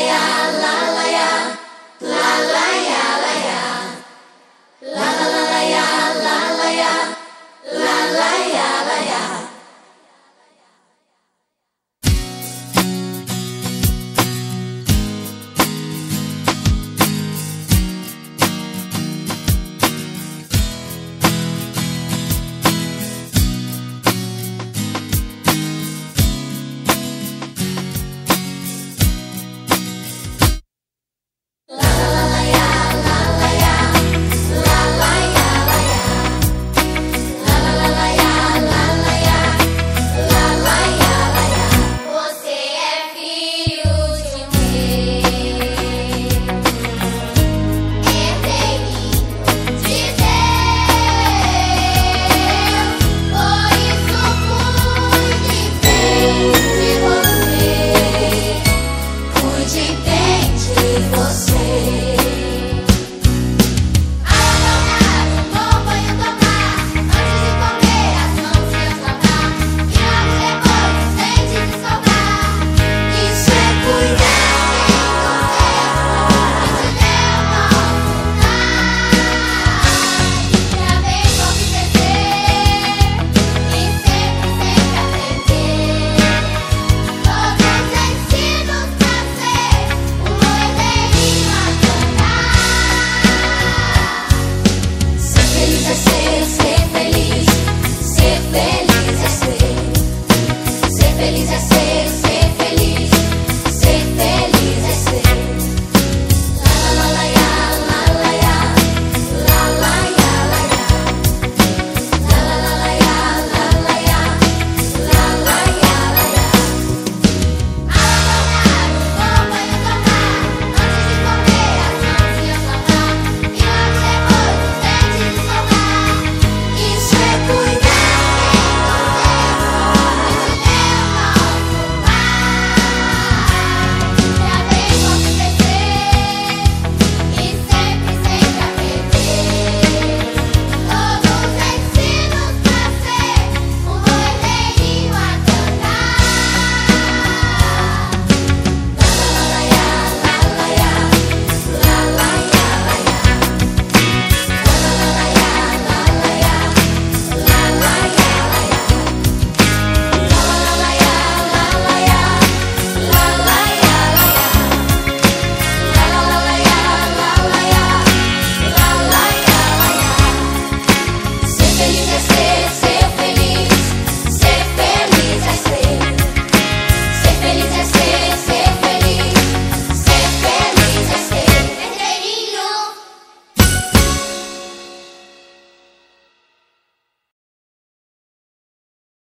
yeah.